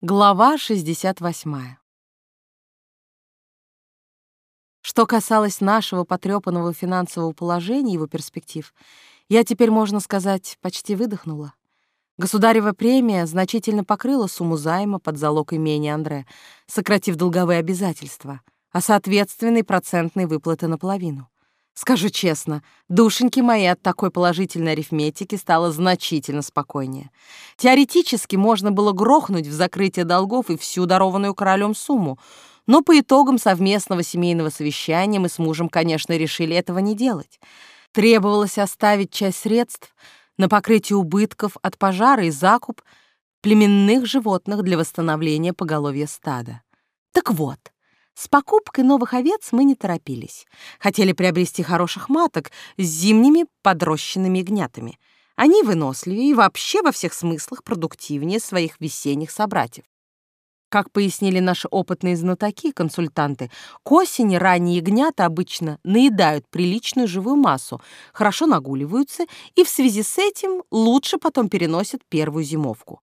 Глава 68. Что касалось нашего потрепанного финансового положения и его перспектив, я теперь, можно сказать, почти выдохнула. Государева премия значительно покрыла сумму займа под залог имения Андре, сократив долговые обязательства, а соответственные процентные выплаты наполовину. Скажу честно, душеньки мои от такой положительной арифметики стало значительно спокойнее. Теоретически можно было грохнуть в закрытие долгов и всю дарованную королем сумму, но по итогам совместного семейного совещания мы с мужем, конечно, решили этого не делать. Требовалось оставить часть средств на покрытие убытков от пожара и закуп племенных животных для восстановления поголовья стада. Так вот, с покупкой новых овец мы не торопились. Хотели приобрести хороших маток с зимними подрощенными ягнятами. Они выносливее и вообще во всех смыслах продуктивнее своих весенних собратьев. Как пояснили наши опытные знатоки, консультанты, к осени ранние ягнята обычно наедают приличную живую массу, хорошо нагуливаются и в связи с этим лучше потом переносят первую зимовку.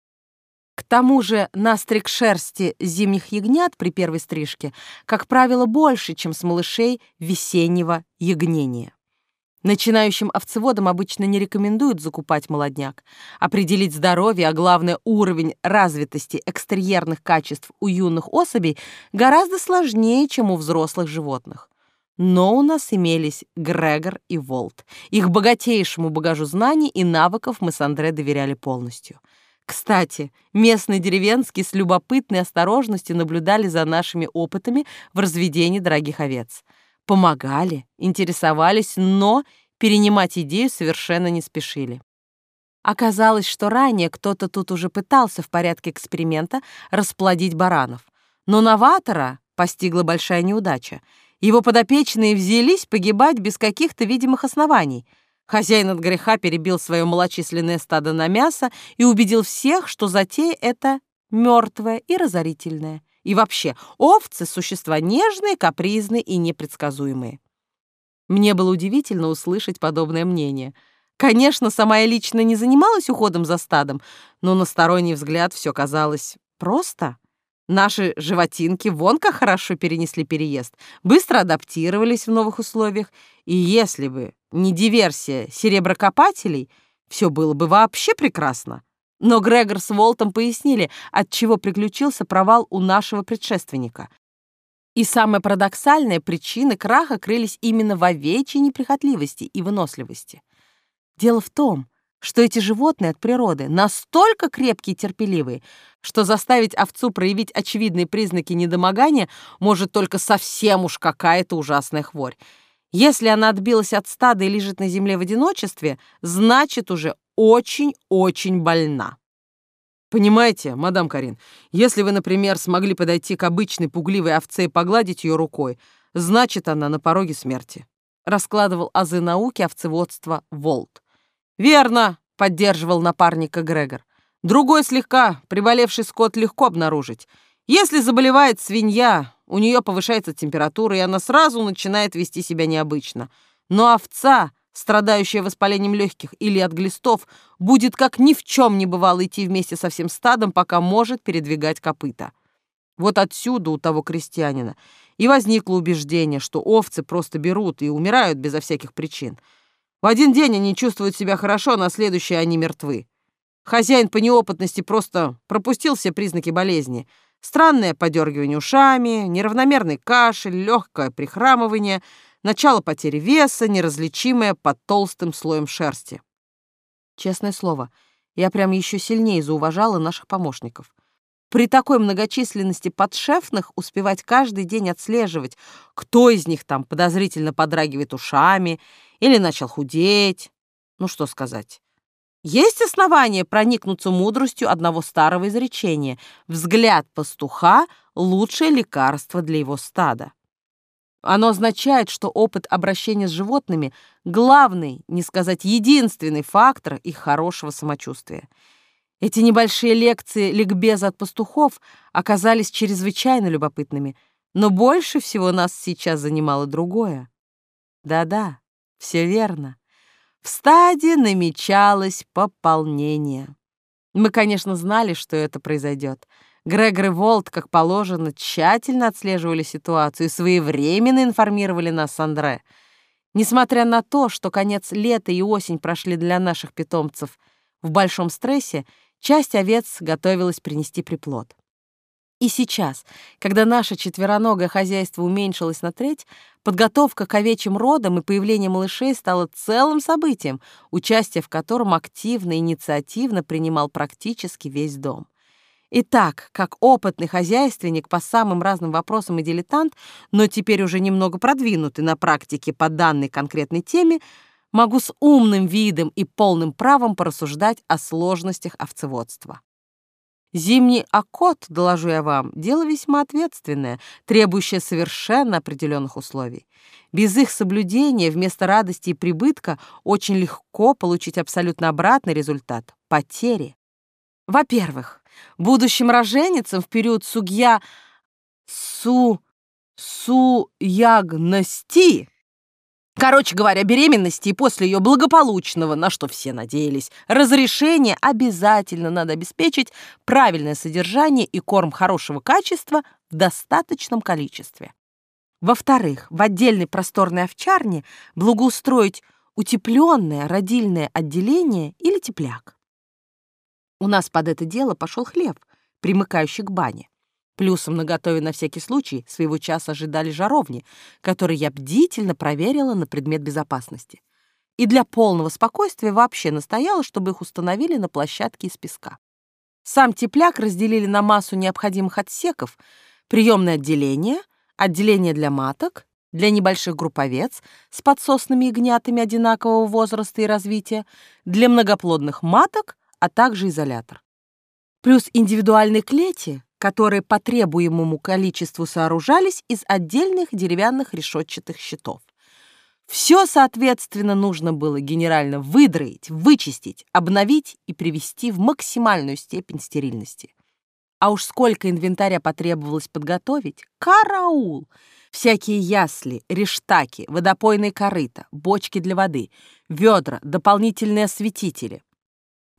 К тому же настриг шерсти зимних ягнят при первой стрижке, как правило, больше, чем с малышей весеннего ягнения. Начинающим овцеводам обычно не рекомендуют закупать молодняк. Определить здоровье, а главное уровень развитости экстерьерных качеств у юных особей гораздо сложнее, чем у взрослых животных. Но у нас имелись Грегор и Волт. Их богатейшему багажу знаний и навыков мы с Андре доверяли полностью. Кстати, местные деревенские с любопытной осторожностью наблюдали за нашими опытами в разведении дорогих овец. Помогали, интересовались, но перенимать идею совершенно не спешили. Оказалось, что ранее кто-то тут уже пытался в порядке эксперимента расплодить баранов. Но новатора постигла большая неудача. Его подопечные взялись погибать без каких-то видимых оснований — Хозяин от греха перебил свое малочисленное стадо на мясо и убедил всех, что затея эта мертвая и разорительная. И вообще, овцы — существа нежные, капризные и непредсказуемые. Мне было удивительно услышать подобное мнение. Конечно, сама я лично не занималась уходом за стадом, но на сторонний взгляд все казалось просто. Наши животинки вон как хорошо перенесли переезд, быстро адаптировались в новых условиях, и если бы не диверсия сереброкопателей, все было бы вообще прекрасно. Но Грегор с Волтом пояснили, от чего приключился провал у нашего предшественника. И самая парадоксальная причины краха крылись именно в овечьей неприхотливости и выносливости. Дело в том, что эти животные от природы настолько крепкие и терпеливые, что заставить овцу проявить очевидные признаки недомогания может только совсем уж какая-то ужасная хворь. Если она отбилась от стада и лежит на земле в одиночестве, значит уже очень-очень больна. Понимаете, мадам Карин, если вы, например, смогли подойти к обычной пугливой овце и погладить ее рукой, значит, она на пороге смерти. Раскладывал азы науки овцеводства Волт. «Верно», — поддерживал напарника Грегор. «Другой слегка приболевший скот легко обнаружить. Если заболевает свинья, у нее повышается температура, и она сразу начинает вести себя необычно. Но овца, страдающая воспалением легких или от глистов, будет как ни в чем не бывало идти вместе со всем стадом, пока может передвигать копыта. Вот отсюда у того крестьянина и возникло убеждение, что овцы просто берут и умирают безо всяких причин — в один день они чувствуют себя хорошо, а на следующий они мертвы. Хозяин по неопытности просто пропустил все признаки болезни. Странное подергивание ушами, неравномерный кашель, легкое прихрамывание, начало потери веса, неразличимое под толстым слоем шерсти. Честное слово, я прям еще сильнее зауважала наших помощников. При такой многочисленности подшефных успевать каждый день отслеживать, кто из них там подозрительно подрагивает ушами или начал худеть. Ну что сказать. Есть основания проникнуться мудростью одного старого изречения «взгляд пастуха — лучшее лекарство для его стада». Оно означает, что опыт обращения с животными — главный, не сказать единственный фактор их хорошего самочувствия. Эти небольшие лекции ликбеза от пастухов оказались чрезвычайно любопытными, но больше всего нас сейчас занимало другое. Да-да, все верно. В стаде намечалось пополнение. Мы, конечно, знали, что это произойдет. Грегор и Волт, как положено, тщательно отслеживали ситуацию и своевременно информировали нас с Андре. Несмотря на то, что конец лета и осень прошли для наших питомцев в большом стрессе, часть овец готовилась принести приплод. И сейчас, когда наше четвероногое хозяйство уменьшилось на треть, подготовка к овечьим родам и появление малышей стало целым событием, участие в котором активно и инициативно принимал практически весь дом. Итак, как опытный хозяйственник по самым разным вопросам и дилетант, но теперь уже немного продвинутый на практике по данной конкретной теме, могу с умным видом и полным правом порассуждать о сложностях овцеводства. Зимний окот, доложу я вам, дело весьма ответственное, требующее совершенно определенных условий. Без их соблюдения вместо радости и прибытка очень легко получить абсолютно обратный результат — потери. Во-первых, будущим роженицам в период сугья су суягности Короче говоря, беременности и после ее благополучного, на что все надеялись, разрешения обязательно надо обеспечить правильное содержание и корм хорошего качества в достаточном количестве. Во-вторых, в отдельной просторной овчарне благоустроить утепленное родильное отделение или тепляк. У нас под это дело пошел хлеб, примыкающий к бане. Плюсом наготове на всякий случай своего часа ожидали жаровни, которые я бдительно проверила на предмет безопасности. И для полного спокойствия вообще настояла, чтобы их установили на площадке из песка. Сам тепляк разделили на массу необходимых отсеков, приемное отделение, отделение для маток, для небольших групповец с подсосными ягнятами одинакового возраста и развития, для многоплодных маток, а также изолятор. Плюс индивидуальные клети, которые по требуемому количеству сооружались из отдельных деревянных решетчатых щитов. Все, соответственно, нужно было генерально выдроить, вычистить, обновить и привести в максимальную степень стерильности. А уж сколько инвентаря потребовалось подготовить? Караул! Всякие ясли, рештаки, водопойные корыта, бочки для воды, ведра, дополнительные осветители,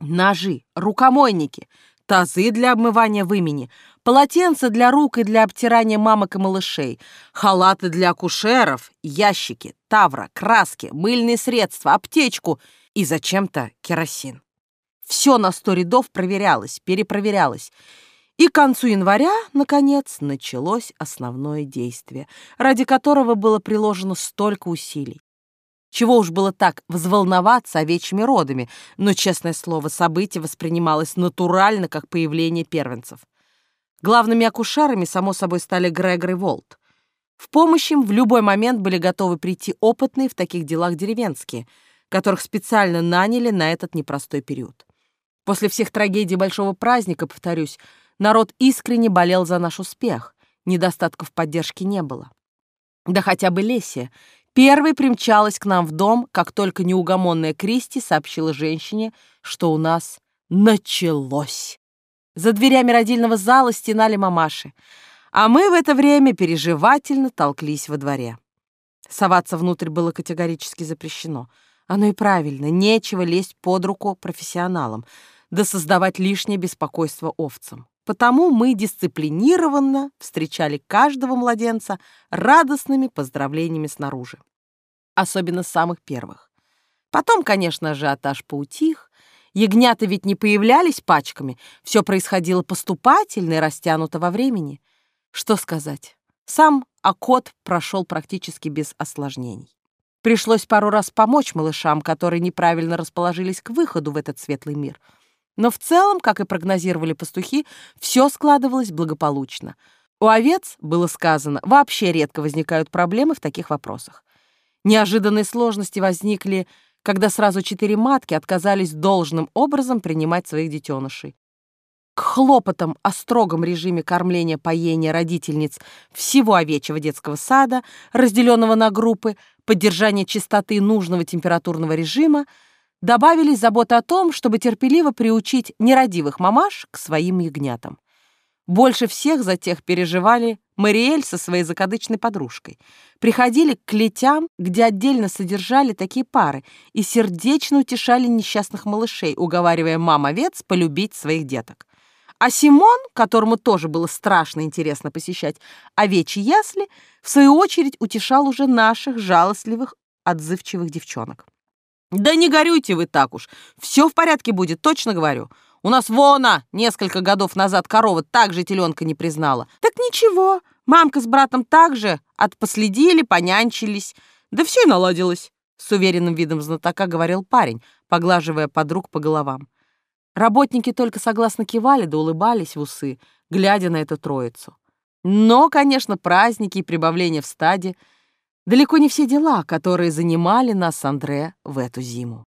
ножи, рукомойники, тазы для обмывания вымени, полотенца для рук и для обтирания мамок и малышей, халаты для акушеров, ящики, тавра, краски, мыльные средства, аптечку и зачем-то керосин. Все на сто рядов проверялось, перепроверялось. И к концу января, наконец, началось основное действие, ради которого было приложено столько усилий. Чего уж было так взволноваться овечьими родами, но, честное слово, событие воспринималось натурально, как появление первенцев. Главными акушерами, само собой, стали Грегор и Волт. В помощь им в любой момент были готовы прийти опытные в таких делах деревенские, которых специально наняли на этот непростой период. После всех трагедий большого праздника, повторюсь, народ искренне болел за наш успех, недостатков поддержки не было. Да хотя бы Лесия, Первой примчалась к нам в дом, как только неугомонная Кристи сообщила женщине, что у нас началось. За дверями родильного зала стенали мамаши, а мы в это время переживательно толклись во дворе. Соваться внутрь было категорически запрещено. Оно и правильно, нечего лезть под руку профессионалам, да создавать лишнее беспокойство овцам. Потому мы дисциплинированно встречали каждого младенца радостными поздравлениями снаружи. Особенно самых первых. Потом, конечно, ажиотаж поутих. Ягнята ведь не появлялись пачками. Все происходило поступательно и растянуто во времени. Что сказать? Сам окот прошел практически без осложнений. Пришлось пару раз помочь малышам, которые неправильно расположились к выходу в этот светлый мир — но в целом, как и прогнозировали пастухи, все складывалось благополучно. У овец, было сказано, вообще редко возникают проблемы в таких вопросах. Неожиданные сложности возникли, когда сразу четыре матки отказались должным образом принимать своих детенышей. К хлопотам о строгом режиме кормления-поения родительниц всего овечьего детского сада, разделенного на группы, поддержания чистоты нужного температурного режима, добавились заботы о том, чтобы терпеливо приучить нерадивых мамаш к своим ягнятам. Больше всех за тех переживали Мариэль со своей закадычной подружкой. Приходили к клетям, где отдельно содержали такие пары, и сердечно утешали несчастных малышей, уговаривая мам овец полюбить своих деток. А Симон, которому тоже было страшно интересно посещать овечьи ясли, в свою очередь утешал уже наших жалостливых, отзывчивых девчонок. «Да не горюйте вы так уж, все в порядке будет, точно говорю. У нас вона несколько годов назад корова так же теленка не признала. Так ничего, мамка с братом также отпоследили, понянчились, да все и наладилось», с уверенным видом знатока говорил парень, поглаживая подруг по головам. Работники только согласно кивали да улыбались в усы, глядя на эту троицу. Но, конечно, праздники и прибавления в стаде далеко не все дела, которые занимали нас с Андре в эту зиму.